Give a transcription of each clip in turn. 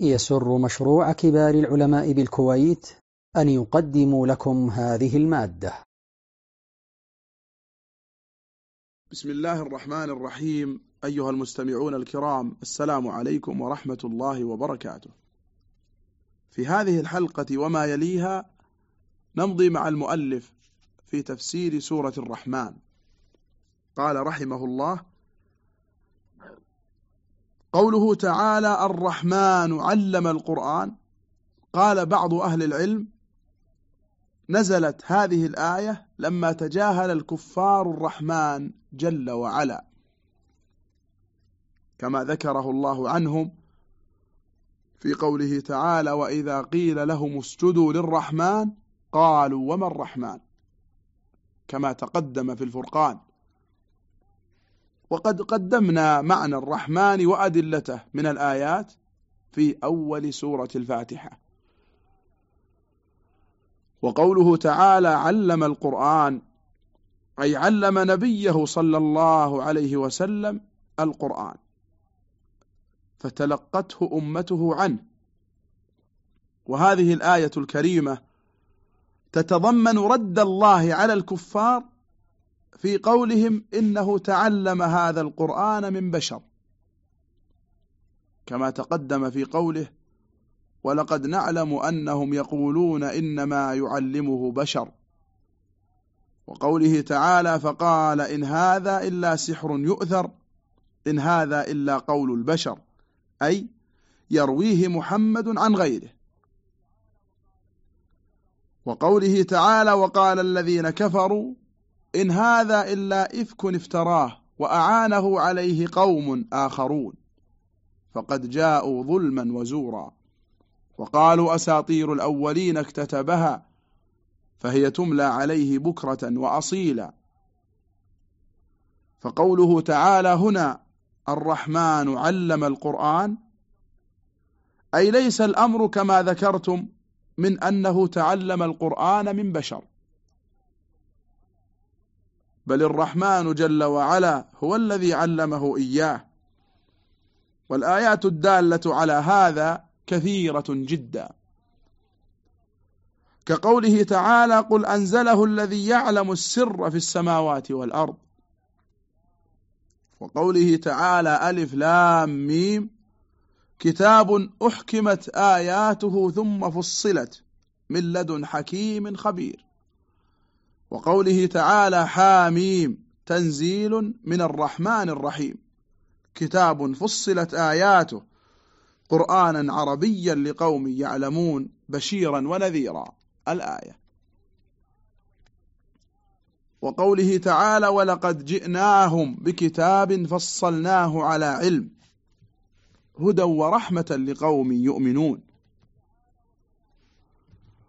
يسر مشروع كبار العلماء بالكويت أن يقدم لكم هذه المادة. بسم الله الرحمن الرحيم. أيها المستمعون الكرام السلام عليكم ورحمة الله وبركاته. في هذه الحلقة وما يليها نمضي مع المؤلف في تفسير سورة الرحمن. قال رحمه الله قوله تعالى الرحمن علم القرآن. قال بعض أهل العلم نزلت هذه الآية لما تجاهل الكفار الرحمن جل وعلا. كما ذكره الله عنهم في قوله تعالى وإذا قيل لهم اسجدوا للرحمن قالوا وما الرحمن؟ كما تقدم في الفرقان. وقد قدمنا معنى الرحمن وأدلته من الآيات في أول سورة الفاتحة. وقوله تعالى علم القرآن أي علم نبيه صلى الله عليه وسلم القرآن فتلقته أمته عنه. وهذه الآية الكريمة تتضمن رد الله على الكفار في قولهم إنه تعلم هذا القرآن من بشر. كما تقدم في قوله ولقد نعلم أنهم يقولون إنما يعلمه بشر وقوله تعالى فقال إن هذا إلا سحر يؤثر إن هذا إلا قول البشر أي يرويه محمد عن غيره. وقوله تعالى وقال الذين كفروا إن هذا إلا إفك افتراه وأعانه عليه قوم آخرون. فقد جاءوا ظلما وزورا. وقالوا أساطير الأولين اكتتبها فهي تملى عليه بكرة وأصيلا. فقوله تعالى هنا الرحمن علم القرآن. أي ليس الأمر كما ذكرتم من أنه تعلم القرآن من بشر. بل الرحمن جل وعلا هو الذي علمه إياه. والآيات الدالة على هذا كثيرة جدا. كقوله تعالى قل أنزله الذي يعلم السر في السماوات والأرض. وقوله تعالى ألف لام ميم كتاب أحكمت آياته ثم فصلت من لدن حكيم خبير. وقوله تعالى حاميم تنزيل من الرحمن الرحيم. كتاب فصلت آياته قرآنا عربيا لقوم يعلمون بشيرا ونذيرا. الآية. وقوله تعالى ولقد جئناهم بكتاب فصلناه على علم هدى ورحمة لقوم يؤمنون.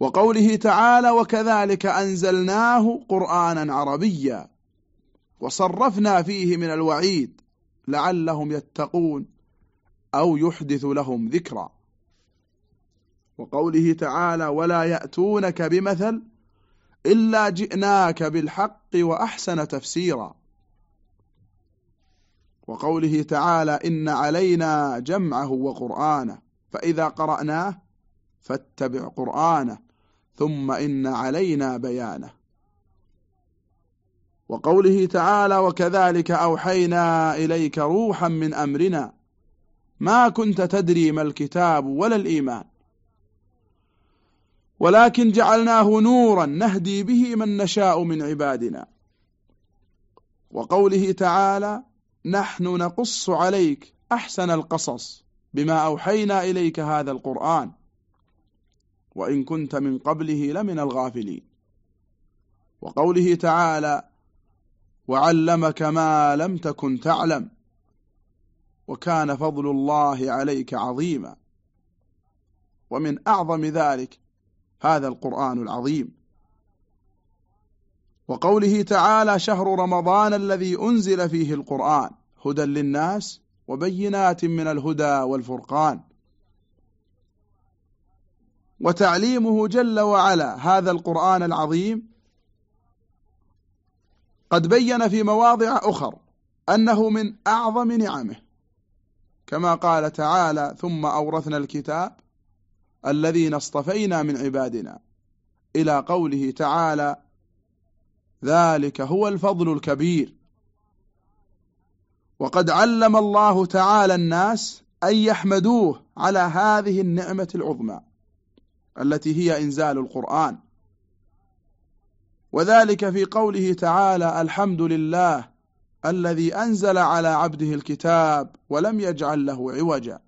وقوله تعالى وكذلك أنزلناه قرآنا عربيا وصرفنا فيه من الوعيد لعلهم يتقون أو يحدث لهم ذكرا. وقوله تعالى ولا يأتونك بمثل إلا جئناك بالحق وأحسن تفسيرا. وقوله تعالى إن علينا جمعه وقرآنه فإذا قرأناه فاتبع قرآنه. ثم إن علينا بيانه. وقوله تعالى وكذلك أوحينا إليك روحا من أمرنا. ما كنت تدري ما الكتاب ولا الإيمان. ولكن جعلناه نورا نهدي به من نشاء من عبادنا. وقوله تعالى نحن نقص عليك أحسن القصص بما أوحينا إليك هذا القرآن. وإن كنت من قبله لمن الغافلين. وقوله تعالى وعلمك ما لم تكن تعلم وكان فضل الله عليك عظيما. ومن أعظم ذلك هذا القرآن العظيم. وقوله تعالى شهر رمضان الذي أنزل فيه القرآن هدى للناس وبينات من الهدى والفرقان. وتعليمه جل وعلا. هذا القرآن العظيم قد بين في مواضع أخر أنه من أعظم نعمه. كما قال تعالى ثم أورثنا الكتاب الذين اصطفينا من عبادنا إلى قوله تعالى ذلك هو الفضل الكبير وقد علم الله تعالى الناس أن يحمدوه على هذه النعمة العظمى. التي هي إنزال القرآن. وذلك في قوله تعالى الحمد لله الذي أنزل على عبده الكتاب ولم يجعل له عوجا.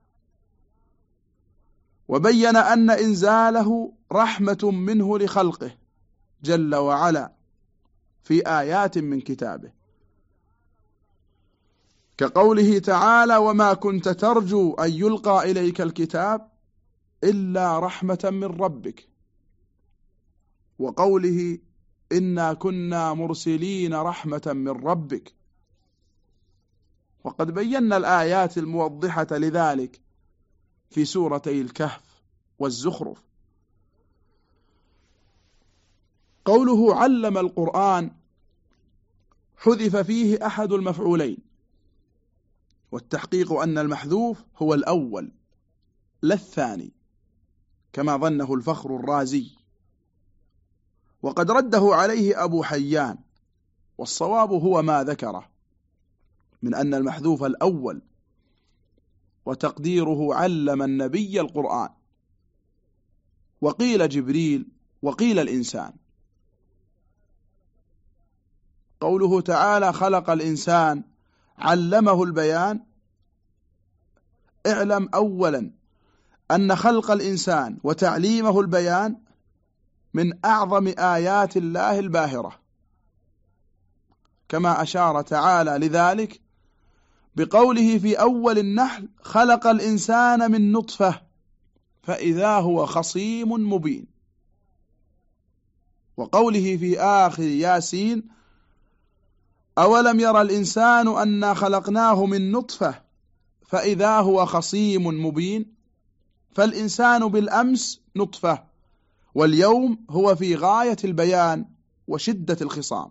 وبين أن إنزاله رحمة منه لخلقه جل وعلا في آيات من كتابه. كقوله تعالى وما كنت ترجو أن يلقى إليك الكتاب إلا رحمة من ربك. وقوله إنا كنا مرسلين رحمة من ربك. وقد بينا الآيات الموضحة لذلك في سورتي الكهف والزخرف. قوله علم القرآن حذف فيه أحد المفعولين. والتحقيق أن المحذوف هو الأول لا الثاني. كما ظنه الفخر الرازي. وقد رده عليه أبو حيان والصواب هو ما ذكره من أن المحذوف الأول وتقديره علم النبي القرآن. وقيل جبريل وقيل الإنسان. قوله تعالى خلق الإنسان علمه البيان اعلم أولا أن خلق الإنسان وتعليمه البيان من أعظم آيات الله الباهرة. كما أشار تعالى لذلك بقوله في أول النحل خلق الإنسان من نطفة فإذا هو خصيم مبين. وقوله في آخر ياسين أولم يرى الإنسان أنا خلقناه من نطفة فإذا هو خصيم مبين؟ فالإنسان بالأمس نطفة واليوم هو في غاية البيان وشدة الخصام.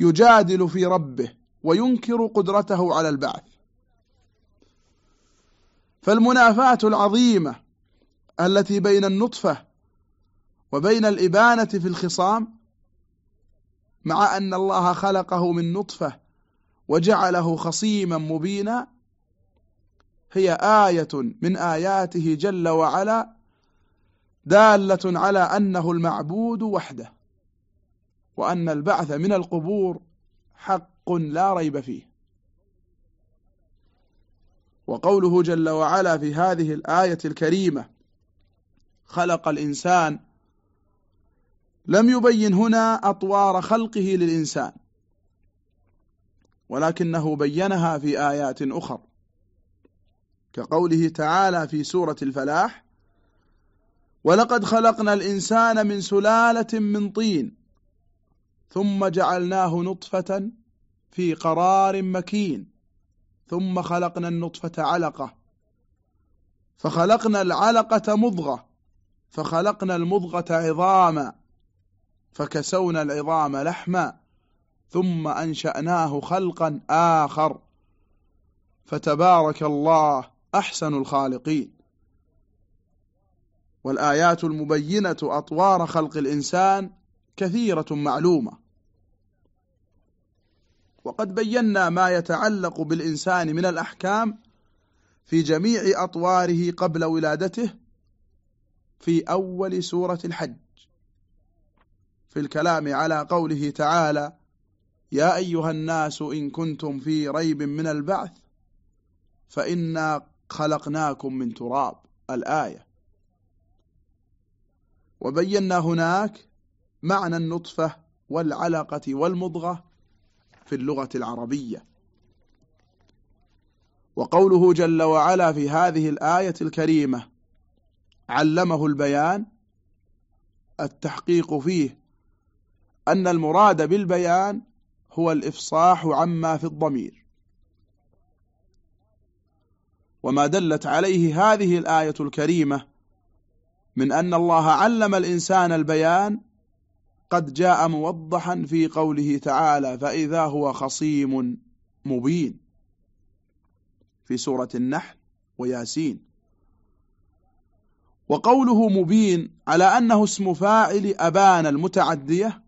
يجادل في ربه وينكر قدرته على البعث. فالمنافاة العظيمة التي بين النطفة وبين الإبانة في الخصام مع أن الله خلقه من نطفة وجعله خصيما مبينا هي آية من آياته جل وعلا دالة على أنه المعبود وحده وأن البعث من القبور حق لا ريب فيه. وقوله جل وعلا في هذه الآية الكريمة خلق الإنسان لم يبين هنا أطوار خلقه للإنسان ولكنه بينها في آيات أخر. كقوله تعالى في سورة الفلاح ولقد خلقنا الإنسان من سلالة من طين ثم جعلناه نطفة في قرار مكين ثم خلقنا النطفة علقة فخلقنا العلقة مضغة فخلقنا المضغة عظاما فكسونا العظام لحما ثم أنشأناه خلقا آخر فتبارك الله أحسن الخالقين. والآيات المبينة أطوار خلق الإنسان كثيرة معلومة. وقد بينا ما يتعلق بالإنسان من الأحكام في جميع أطواره قبل ولادته في أول سورة الحج. في الكلام على قوله تعالى يا أيها الناس إن كنتم في ريب من البعث فإنا خلقناكم من تراب الآية. وبينا هناك معنى النطفة والعلقة والمضغة في اللغة العربية. وقوله جل وعلا في هذه الآية الكريمة علمه البيان التحقيق فيه أن المراد بالبيان هو الإفصاح عما في الضمير. وما دلت عليه هذه الآية الكريمة من أن الله علم الإنسان البيان قد جاء موضحا في قوله تعالى فإذا هو خصيم مبين في سورة النحل وياسين. وقوله مبين على أنه اسم فاعل أبان المتعدية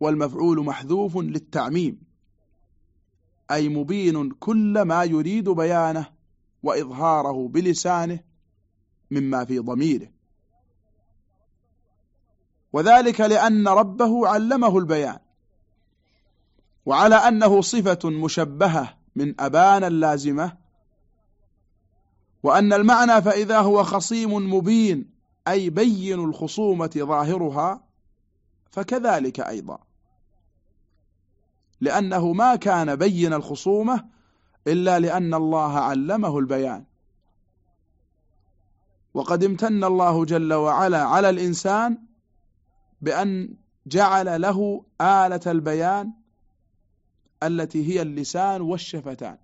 والمفعول محذوف للتعميم. أي مبين كل ما يريد بيانه وإظهاره بلسانه مما في ضميره. وذلك لأن ربه علمه البيان وعلى أنه صفة مشبهة من أبان اللازمة وأن المعنى فإذا هو خصيم مبين أي بين الخصومة ظاهرها فكذلك أيضا. لأنه ما كان بين الخصومة إلا لأن الله علمه البيان. وقد امتن الله جل وعلا على الإنسان بأن جعل له آلة البيان التي هي اللسان والشفتان.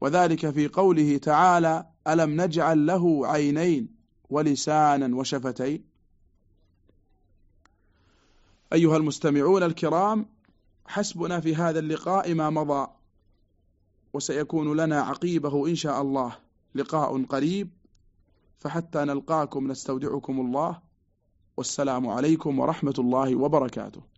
وذلك في قوله تعالى ألم نجعل له عينين ولسانا وشفتين؟ أيها المستمعون الكرام حسبنا في هذا اللقاء ما مضى وسيكون لنا عقيبه إن شاء الله لقاء قريب فحتى نلقاكم نستودعكم الله والسلام عليكم ورحمة الله وبركاته.